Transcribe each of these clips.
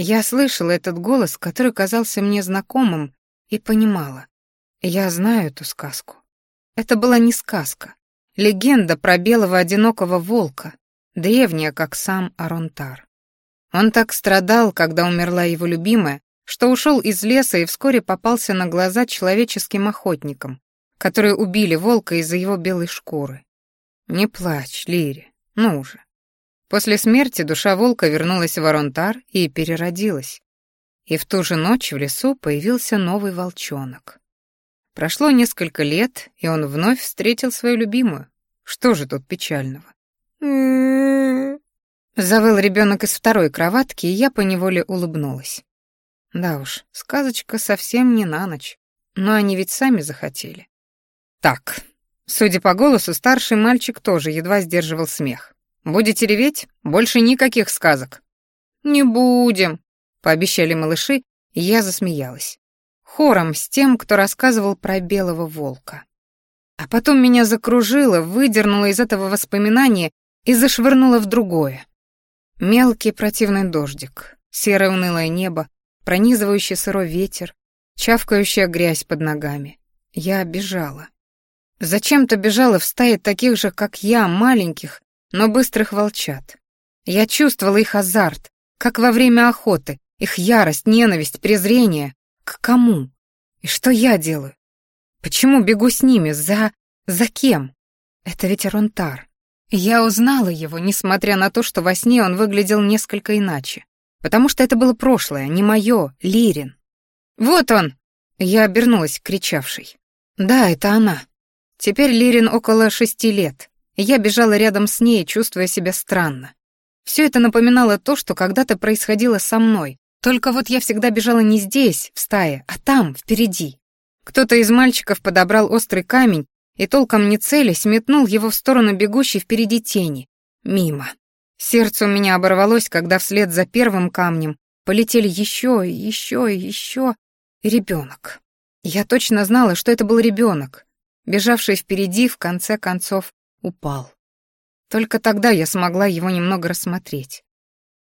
Я слышала этот голос, который казался мне знакомым, и понимала. Я знаю эту сказку. Это была не сказка. Легенда про белого одинокого волка, древняя, как сам Аронтар. Он так страдал, когда умерла его любимая, что ушел из леса и вскоре попался на глаза человеческим охотникам, которые убили волка из-за его белой шкуры. Не плачь, Лири, ну уже. После смерти душа волка вернулась в Аронтар и переродилась. И в ту же ночь в лесу появился новый волчонок. Прошло несколько лет, и он вновь встретил свою любимую. Что же тут печального? Завыл ребенок из второй кроватки, и я поневоле улыбнулась. Да уж, сказочка совсем не на ночь, но они ведь сами захотели. Так, судя по голосу, старший мальчик тоже едва сдерживал смех. Будете реветь? Больше никаких сказок. Не будем, пообещали малыши, и я засмеялась. Хором с тем, кто рассказывал про белого волка. А потом меня закружило, выдернуло из этого воспоминания и зашвырнуло в другое. Мелкий противный дождик, серое унылое небо, пронизывающий сырой ветер, чавкающая грязь под ногами. Я бежала. Зачем-то бежала в стае таких же, как я, маленьких, но быстрых волчат. Я чувствовала их азарт, как во время охоты, их ярость, ненависть, презрение. К кому? И что я делаю? Почему бегу с ними? За... за кем? Это ведь Ронтар. Я узнала его, несмотря на то, что во сне он выглядел несколько иначе. Потому что это было прошлое, не мое, Лирин. «Вот он!» Я обернулась, кричавшей. «Да, это она. Теперь Лирин около шести лет. Я бежала рядом с ней, чувствуя себя странно. Все это напоминало то, что когда-то происходило со мной. Только вот я всегда бежала не здесь, в стае, а там, впереди. Кто-то из мальчиков подобрал острый камень и толком не целясь, метнул его в сторону бегущей впереди тени. Мимо. Сердце у меня оборвалось, когда вслед за первым камнем полетели еще и еще и еще. Ребенок. Я точно знала, что это был ребенок, бежавший впереди, в конце концов, упал. Только тогда я смогла его немного рассмотреть.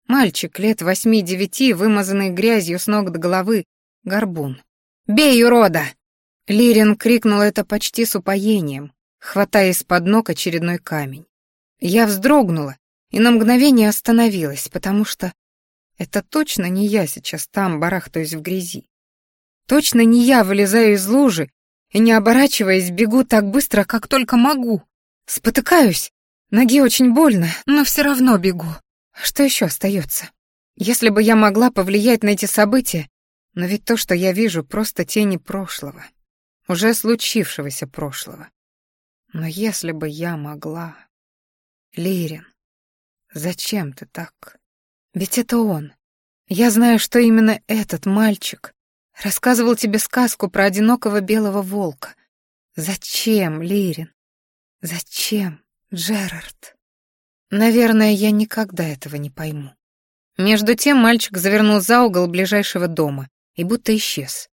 Мальчик лет восьми-девяти, вымазанный грязью с ног до головы, горбун. «Бей, урода!» Лирин крикнул это почти с упоением, хватая из-под ног очередной камень. Я вздрогнула и на мгновение остановилась, потому что это точно не я сейчас там барахтаюсь в грязи. Точно не я вылезаю из лужи и, не оборачиваясь, бегу так быстро, как только могу. Спотыкаюсь, ноги очень больно, но все равно бегу. Что еще остается? Если бы я могла повлиять на эти события, но ведь то, что я вижу, просто тени прошлого уже случившегося прошлого. Но если бы я могла... Лирин, зачем ты так? Ведь это он. Я знаю, что именно этот мальчик рассказывал тебе сказку про одинокого белого волка. Зачем, Лирин? Зачем, Джерард? Наверное, я никогда этого не пойму. Между тем мальчик завернул за угол ближайшего дома и будто исчез.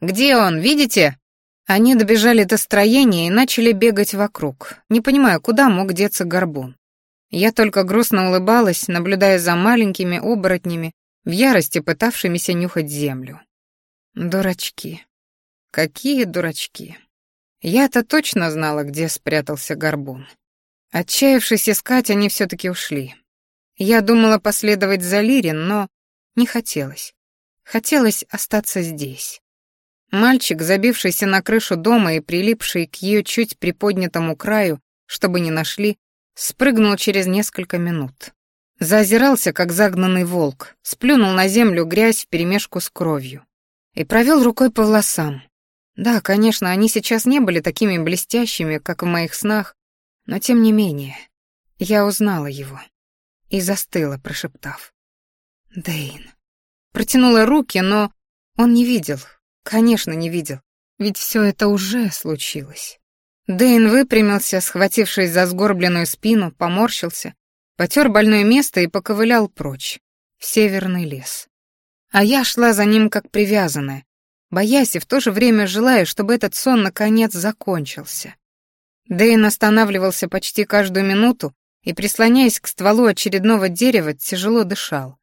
«Где он, видите?» Они добежали до строения и начали бегать вокруг, не понимая, куда мог деться горбун. Я только грустно улыбалась, наблюдая за маленькими оборотнями, в ярости пытавшимися нюхать землю. Дурачки. Какие дурачки. Я-то точно знала, где спрятался горбун. Отчаявшись искать, они все-таки ушли. Я думала последовать за Лирин, но не хотелось. Хотелось остаться здесь. Мальчик, забившийся на крышу дома и прилипший к ее чуть приподнятому краю, чтобы не нашли, спрыгнул через несколько минут. Зазирался, как загнанный волк, сплюнул на землю грязь вперемешку с кровью и провел рукой по волосам. Да, конечно, они сейчас не были такими блестящими, как в моих снах, но тем не менее, я узнала его и застыла, прошептав. «Дэйн». Протянула руки, но он не видел, Конечно, не видел. Ведь все это уже случилось. Дэйн выпрямился, схватившись за сгорбленную спину, поморщился, потер больное место и поковылял прочь, в северный лес. А я шла за ним как привязанная, боясь и в то же время желая, чтобы этот сон наконец закончился. Дэйн останавливался почти каждую минуту и, прислоняясь к стволу очередного дерева, тяжело дышал.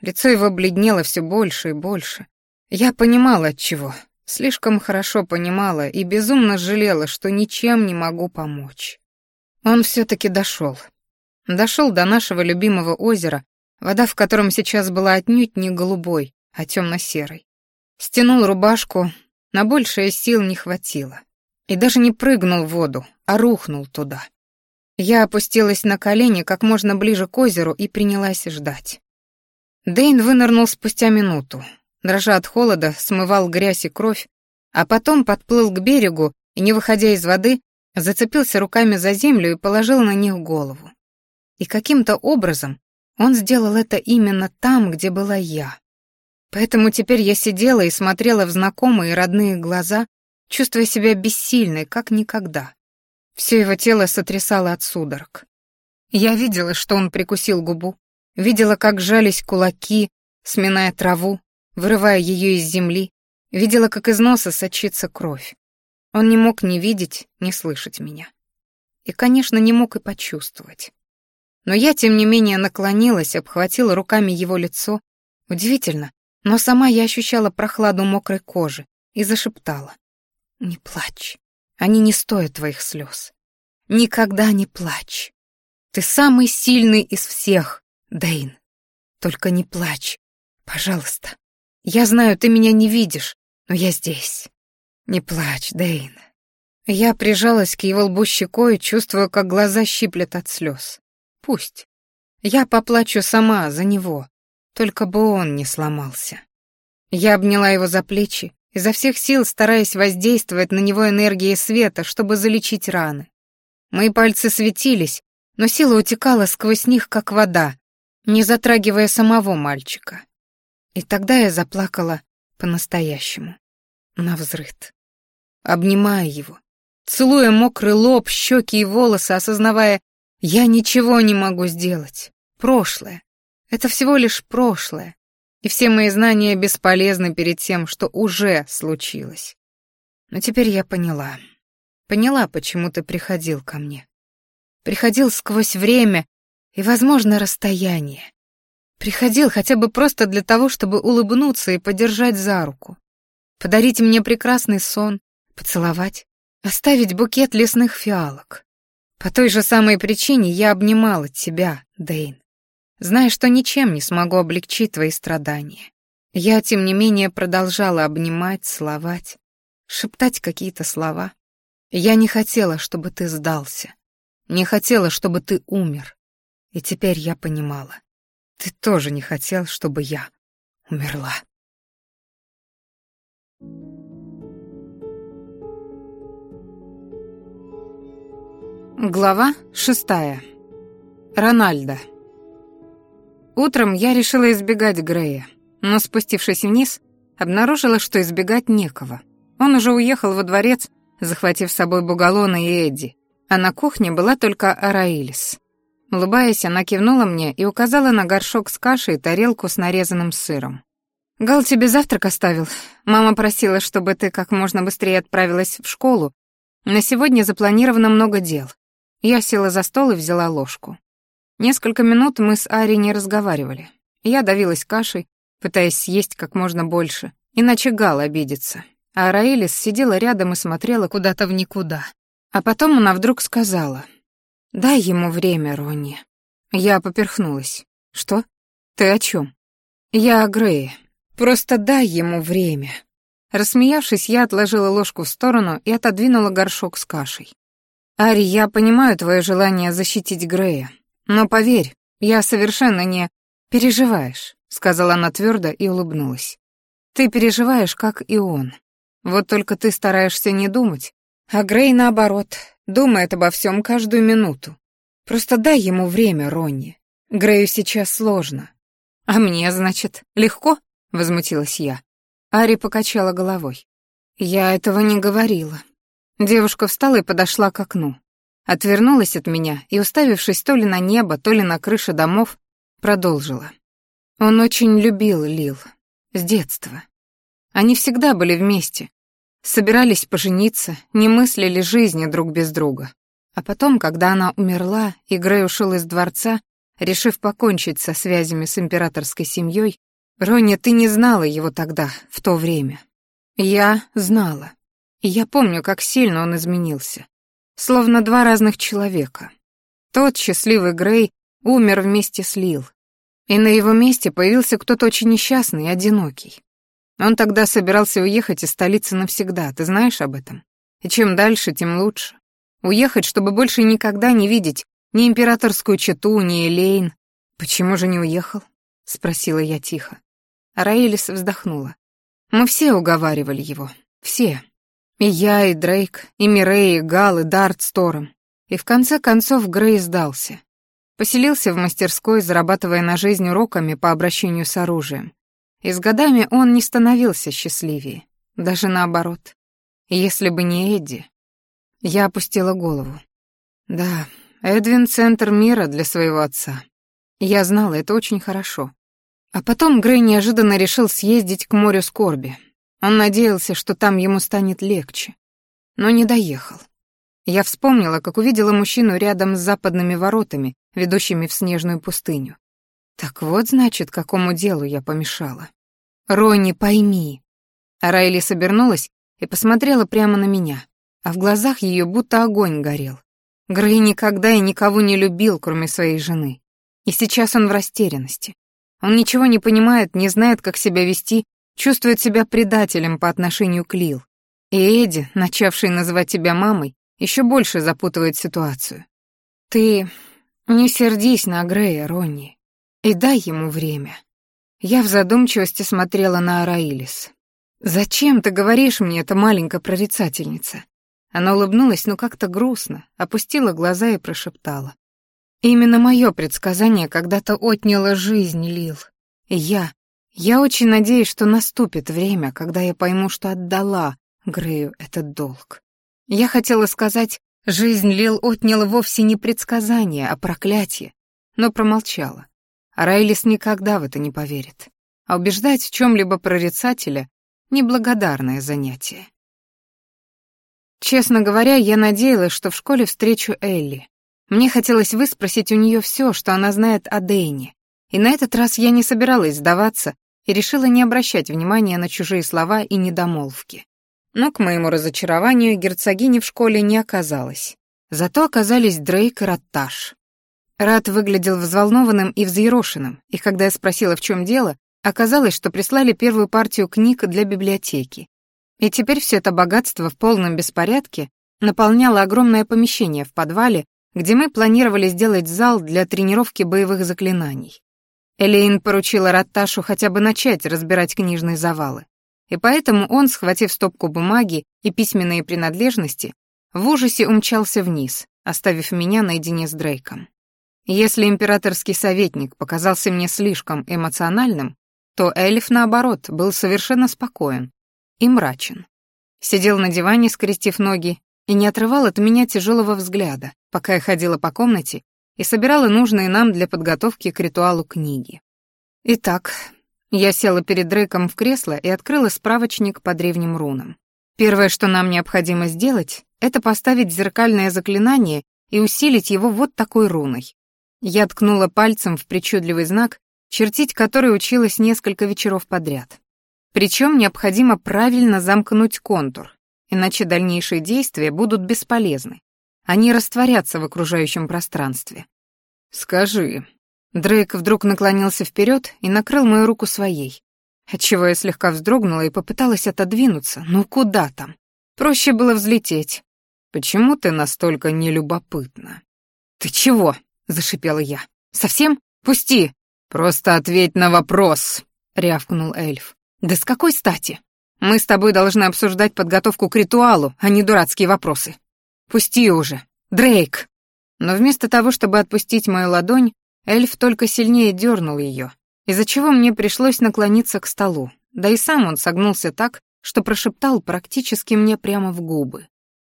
Лицо его бледнело все больше и больше. Я понимала от чего, слишком хорошо понимала и безумно жалела, что ничем не могу помочь. Он все таки дошел. Дошел до нашего любимого озера, вода в котором сейчас была отнюдь не голубой, а темно серой Стянул рубашку, на большее сил не хватило. И даже не прыгнул в воду, а рухнул туда. Я опустилась на колени как можно ближе к озеру и принялась ждать. Дэйн вынырнул спустя минуту. Дрожа от холода, смывал грязь и кровь, а потом подплыл к берегу и, не выходя из воды, зацепился руками за землю и положил на них голову. И каким-то образом он сделал это именно там, где была я. Поэтому теперь я сидела и смотрела в знакомые родные глаза, чувствуя себя бессильной, как никогда. Все его тело сотрясало от судорог. Я видела, что он прикусил губу, видела, как жались кулаки, сминая траву, вырывая ее из земли, видела, как из носа сочится кровь. Он не мог ни видеть, ни слышать меня. И, конечно, не мог и почувствовать. Но я, тем не менее, наклонилась, обхватила руками его лицо. Удивительно, но сама я ощущала прохладу мокрой кожи и зашептала. «Не плачь. Они не стоят твоих слез. Никогда не плачь. Ты самый сильный из всех, Дэйн. Только не плачь. Пожалуйста. Я знаю, ты меня не видишь, но я здесь. Не плачь, Дэйн». Я прижалась к его лбу щекой, чувствуя, как глаза щиплет от слез. Пусть. Я поплачу сама за него, только бы он не сломался. Я обняла его за плечи, изо всех сил стараясь воздействовать на него энергией света, чтобы залечить раны. Мои пальцы светились, но сила утекала сквозь них, как вода, не затрагивая самого мальчика. И тогда я заплакала по-настоящему, навзрыд, обнимая его, целуя мокрый лоб, щеки и волосы, осознавая, я ничего не могу сделать. Прошлое. Это всего лишь прошлое, и все мои знания бесполезны перед тем, что уже случилось. Но теперь я поняла. Поняла, почему ты приходил ко мне. Приходил сквозь время и, возможно, расстояние. Приходил хотя бы просто для того, чтобы улыбнуться и подержать за руку. Подарить мне прекрасный сон, поцеловать, оставить букет лесных фиалок. По той же самой причине я обнимала тебя, Дэйн зная, что ничем не смогу облегчить твои страдания. Я, тем не менее, продолжала обнимать, целовать, шептать какие-то слова. Я не хотела, чтобы ты сдался. Не хотела, чтобы ты умер. И теперь я понимала. Ты тоже не хотел, чтобы я умерла. Глава шестая. Рональда. Утром я решила избегать Грея, но спустившись вниз, обнаружила, что избегать некого. Он уже уехал во дворец, захватив с собой Бугалона и Эдди, а на кухне была только Араилис. Улыбаясь, она кивнула мне и указала на горшок с кашей и тарелку с нарезанным сыром. «Гал тебе завтрак оставил. Мама просила, чтобы ты как можно быстрее отправилась в школу. На сегодня запланировано много дел». Я села за стол и взяла ложку. Несколько минут мы с Ари не разговаривали. Я давилась кашей, пытаясь съесть как можно больше, иначе Гал обидится. А Раэлис сидела рядом и смотрела куда-то в никуда. А потом она вдруг сказала, «Дай ему время, Ронни». Я поперхнулась. «Что? Ты о чем? «Я о Грее. Просто дай ему время». Рассмеявшись, я отложила ложку в сторону и отодвинула горшок с кашей. «Ари, я понимаю твое желание защитить Грея, но поверь, я совершенно не... Переживаешь, сказала она твердо и улыбнулась. Ты переживаешь, как и он. Вот только ты стараешься не думать, а Грей, наоборот, думает обо всем каждую минуту. Просто дай ему время, Ронни. Грею сейчас сложно. А мне, значит, легко? Возмутилась я. Ари покачала головой. Я этого не говорила. Девушка встала и подошла к окну. Отвернулась от меня и, уставившись то ли на небо, то ли на крыши домов, продолжила. Он очень любил Лил. С детства. Они всегда были вместе. Собирались пожениться, не мыслили жизни друг без друга. А потом, когда она умерла, и Грей ушел из дворца, решив покончить со связями с императорской семьей, Ронни, ты не знала его тогда, в то время. Я знала. И я помню, как сильно он изменился. Словно два разных человека. Тот счастливый Грей умер вместе с Лил. И на его месте появился кто-то очень несчастный и одинокий. Он тогда собирался уехать из столицы навсегда, ты знаешь об этом? И чем дальше, тем лучше. Уехать, чтобы больше никогда не видеть ни императорскую чету, ни Элейн. Почему же не уехал? Спросила я тихо. Раэлис вздохнула. Мы все уговаривали его. Все. И я, и Дрейк, и Мирей, и Гал, и Дарт с Тором. И в конце концов Грей сдался. Поселился в мастерской, зарабатывая на жизнь уроками по обращению с оружием. И с годами он не становился счастливее. Даже наоборот. Если бы не Эдди... Я опустила голову. Да, Эдвин — центр мира для своего отца. Я знала это очень хорошо. А потом Грей неожиданно решил съездить к морю скорби. Он надеялся, что там ему станет легче. Но не доехал. Я вспомнила, как увидела мужчину рядом с западными воротами, ведущими в снежную пустыню. Так вот, значит, какому делу я помешала. «Ронни, пойми!» А Райли собернулась и посмотрела прямо на меня, а в глазах ее будто огонь горел. Грей никогда и никого не любил, кроме своей жены. И сейчас он в растерянности. Он ничего не понимает, не знает, как себя вести, чувствует себя предателем по отношению к Лил. И Эдди, начавший называть тебя мамой, еще больше запутывает ситуацию. Ты не сердись на Грея, Ронни, и дай ему время. Я в задумчивости смотрела на Араилис. «Зачем ты говоришь мне это, маленькая прорицательница?» Она улыбнулась, но как-то грустно, опустила глаза и прошептала. Именно мое предсказание когда-то отняло жизнь Лил. И я... Я очень надеюсь, что наступит время, когда я пойму, что отдала Грею этот долг. Я хотела сказать, жизнь Лил отняла вовсе не предсказание, а проклятие, но промолчала. А Райлис никогда в это не поверит. А убеждать в чем-либо прорицателя — неблагодарное занятие. Честно говоря, я надеялась, что в школе встречу Элли, мне хотелось выспросить у нее все, что она знает о Дэйне. И на этот раз я не собиралась сдаваться и решила не обращать внимания на чужие слова и недомолвки. Но, к моему разочарованию, герцогини в школе не оказалось. Зато оказались Дрейк и Ратташ. Рат выглядел взволнованным и взъерошенным, и когда я спросила, в чем дело, оказалось, что прислали первую партию книг для библиотеки. И теперь все это богатство в полном беспорядке наполняло огромное помещение в подвале, где мы планировали сделать зал для тренировки боевых заклинаний. Элейн поручила Ратташу хотя бы начать разбирать книжные завалы. И поэтому он, схватив стопку бумаги и письменные принадлежности, в ужасе умчался вниз, оставив меня наедине с Дрейком. Если императорский советник показался мне слишком эмоциональным, то эльф, наоборот, был совершенно спокоен и мрачен. Сидел на диване, скрестив ноги, и не отрывал от меня тяжелого взгляда, пока я ходила по комнате и собирала нужные нам для подготовки к ритуалу книги. Итак, я села перед Дрейком в кресло и открыла справочник по древним рунам. Первое, что нам необходимо сделать, это поставить зеркальное заклинание и усилить его вот такой руной. Я ткнула пальцем в причудливый знак, чертить который училась несколько вечеров подряд. Причем необходимо правильно замкнуть контур, иначе дальнейшие действия будут бесполезны. Они растворятся в окружающем пространстве. «Скажи». Дрейк вдруг наклонился вперед и накрыл мою руку своей, отчего я слегка вздрогнула и попыталась отодвинуться. Ну куда там? Проще было взлететь. «Почему ты настолько нелюбопытна?» «Ты чего?» — зашипела я. «Совсем? Пусти!» «Просто ответь на вопрос!» — рявкнул эльф. «Да с какой стати?» Мы с тобой должны обсуждать подготовку к ритуалу, а не дурацкие вопросы. Пусти уже. Дрейк!» Но вместо того, чтобы отпустить мою ладонь, эльф только сильнее дернул ее, из-за чего мне пришлось наклониться к столу. Да и сам он согнулся так, что прошептал практически мне прямо в губы.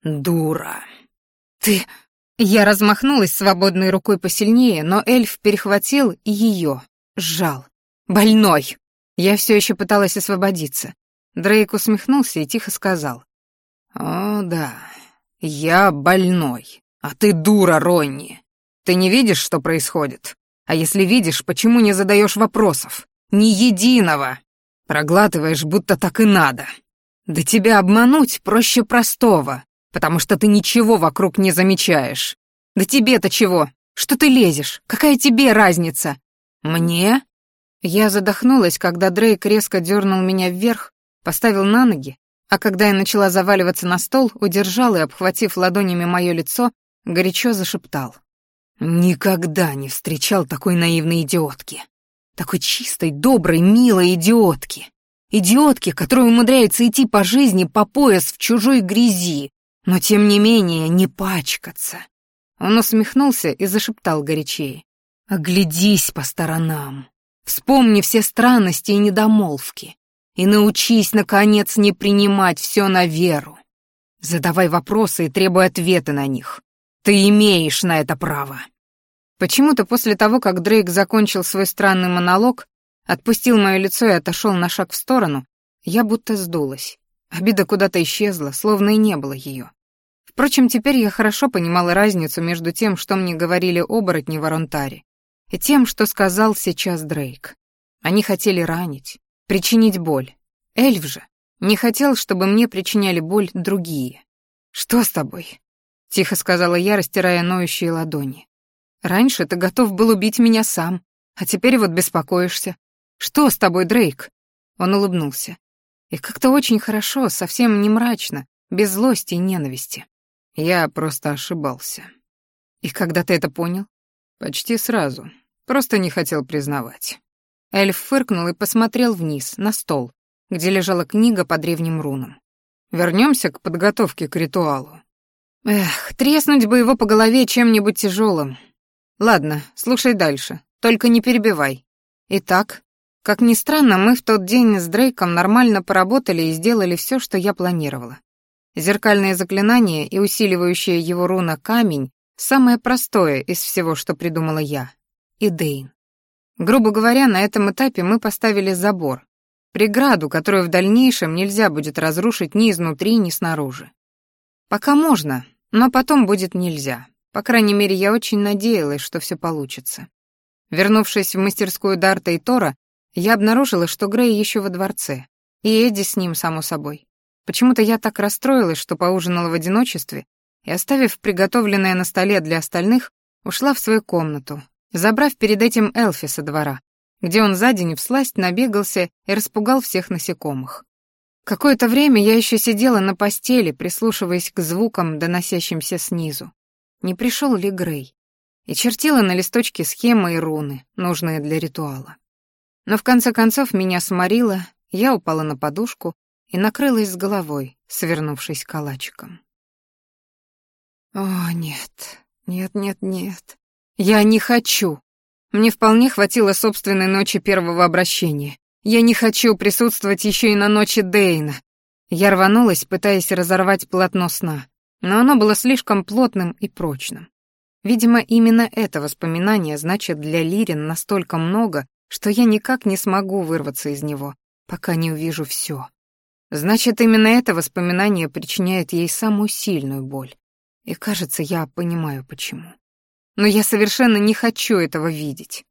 «Дура!» «Ты...» Я размахнулась свободной рукой посильнее, но эльф перехватил и ее, сжал. «Больной!» Я все еще пыталась освободиться, Дрейк усмехнулся и тихо сказал. «О, да, я больной, а ты дура, Ронни. Ты не видишь, что происходит? А если видишь, почему не задаешь вопросов? Ни единого! Проглатываешь, будто так и надо. Да тебя обмануть проще простого, потому что ты ничего вокруг не замечаешь. Да тебе-то чего? Что ты лезешь? Какая тебе разница? Мне? Я задохнулась, когда Дрейк резко дернул меня вверх, поставил на ноги, а когда я начала заваливаться на стол, удержал и, обхватив ладонями мое лицо, горячо зашептал. «Никогда не встречал такой наивной идиотки. Такой чистой, доброй, милой идиотки. Идиотки, которая умудряется идти по жизни по пояс в чужой грязи, но тем не менее не пачкаться. Он усмехнулся и зашептал горячее. «Оглядись по сторонам. Вспомни все странности и недомолвки. И научись, наконец, не принимать все на веру. Задавай вопросы и требуй ответы на них. Ты имеешь на это право». Почему-то после того, как Дрейк закончил свой странный монолог, отпустил мое лицо и отошел на шаг в сторону, я будто сдулась. Обида куда-то исчезла, словно и не было ее. Впрочем, теперь я хорошо понимала разницу между тем, что мне говорили оборотни в Аронтаре, и тем, что сказал сейчас Дрейк. Они хотели ранить, причинить боль. Эльф же не хотел, чтобы мне причиняли боль другие. «Что с тобой?» — тихо сказала я, растирая ноющие ладони. «Раньше ты готов был убить меня сам, а теперь вот беспокоишься. «Что с тобой, Дрейк?» Он улыбнулся. И как-то очень хорошо, совсем не мрачно, без злости и ненависти. Я просто ошибался. И когда ты это понял? Почти сразу. Просто не хотел признавать. Эльф фыркнул и посмотрел вниз, на стол, где лежала книга по древним рунам. Вернемся к подготовке к ритуалу. Эх, треснуть бы его по голове чем-нибудь тяжелым. Ладно, слушай дальше, только не перебивай. Итак, как ни странно, мы в тот день с Дрейком нормально поработали и сделали все, что я планировала. Зеркальное заклинание и усиливающее его руна камень — самое простое из всего, что придумала я. И Дейн. Грубо говоря, на этом этапе мы поставили забор, преграду, которую в дальнейшем нельзя будет разрушить ни изнутри, ни снаружи. Пока можно, но потом будет нельзя. По крайней мере, я очень надеялась, что все получится. Вернувшись в мастерскую Дарта и Тора, я обнаружила, что Грей еще во дворце, и Эдди с ним, само собой. Почему-то я так расстроилась, что поужинала в одиночестве, и, оставив приготовленное на столе для остальных, ушла в свою комнату, забрав перед этим Элфи со двора, где он за день всласть набегался и распугал всех насекомых. Какое-то время я еще сидела на постели, прислушиваясь к звукам, доносящимся снизу. Не пришел ли Грей? И чертила на листочке схемы и руны, нужные для ритуала. Но в конце концов меня сморило, я упала на подушку и накрылась с головой, свернувшись калачиком. О, нет, нет, нет, нет. Я не хочу. Мне вполне хватило собственной ночи первого обращения. Я не хочу присутствовать еще и на ночи Дейна. Я рванулась, пытаясь разорвать полотно сна, но оно было слишком плотным и прочным. Видимо, именно это воспоминание значит для Лирин настолько много, что я никак не смогу вырваться из него, пока не увижу все. Значит, именно это воспоминание причиняет ей самую сильную боль. И кажется, я понимаю, почему. Но я совершенно не хочу этого видеть.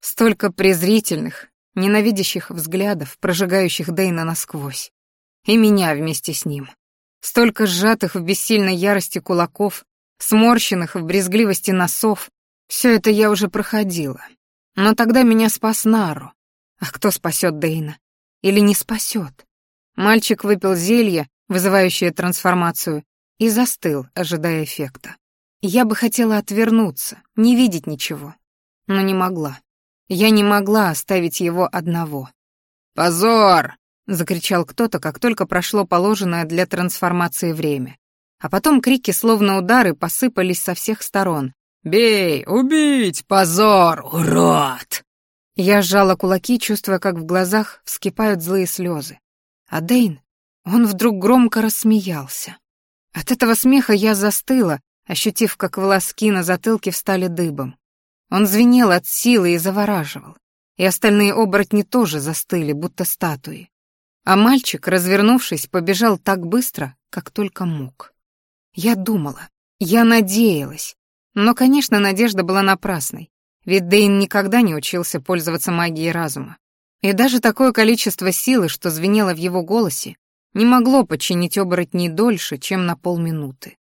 Столько презрительных, ненавидящих взглядов, прожигающих Дейна насквозь. И меня вместе с ним. Столько сжатых в бессильной ярости кулаков, сморщенных в брезгливости носов. Все это я уже проходила. Но тогда меня спас Нару. А кто спасет Дейна? Или не спасет? Мальчик выпил зелье, вызывающее трансформацию, и застыл, ожидая эффекта. Я бы хотела отвернуться, не видеть ничего, но не могла. Я не могла оставить его одного. «Позор!» — закричал кто-то, как только прошло положенное для трансформации время. А потом крики, словно удары, посыпались со всех сторон, «Бей! Убить! Позор! Урод!» Я сжала кулаки, чувствуя, как в глазах вскипают злые слезы. А Дейн, он вдруг громко рассмеялся. От этого смеха я застыла, ощутив, как волоски на затылке встали дыбом. Он звенел от силы и завораживал. И остальные оборотни тоже застыли, будто статуи. А мальчик, развернувшись, побежал так быстро, как только мог. Я думала, я надеялась, но, конечно, надежда была напрасной, ведь Дейн никогда не учился пользоваться магией разума. И даже такое количество силы, что звенело в его голосе, не могло подчинить оборотней дольше, чем на полминуты.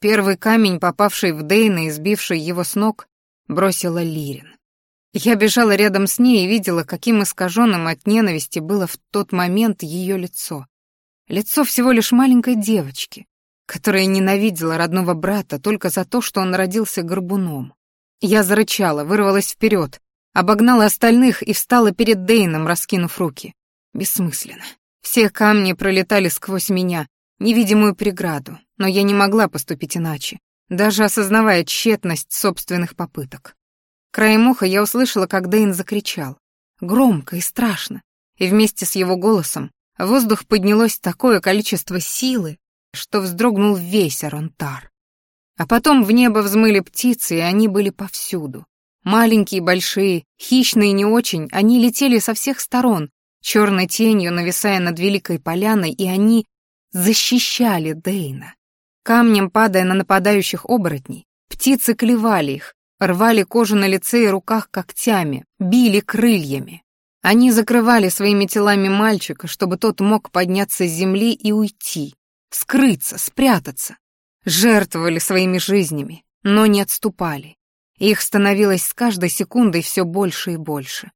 Первый камень, попавший в Дейна и сбивший его с ног, бросила Лирин. Я бежала рядом с ней и видела, каким искаженным от ненависти было в тот момент ее лицо. Лицо всего лишь маленькой девочки, которая ненавидела родного брата только за то, что он родился горбуном. Я зарычала, вырвалась вперед, обогнала остальных и встала перед Дейном, раскинув руки. Бессмысленно. Все камни пролетали сквозь меня, невидимую преграду, но я не могла поступить иначе, даже осознавая тщетность собственных попыток. Краем уха я услышала, как Дейн закричал. Громко и страшно. И вместе с его голосом в воздух поднялось такое количество силы, что вздрогнул весь Аронтар. А потом в небо взмыли птицы, и они были повсюду. Маленькие, большие, хищные не очень, они летели со всех сторон, черной тенью нависая над великой поляной, и они защищали Дейна. Камнем падая на нападающих оборотней, птицы клевали их, рвали кожу на лице и руках когтями, били крыльями. Они закрывали своими телами мальчика, чтобы тот мог подняться с земли и уйти, скрыться, спрятаться. Жертвовали своими жизнями, но не отступали. Их становилось с каждой секундой все больше и больше.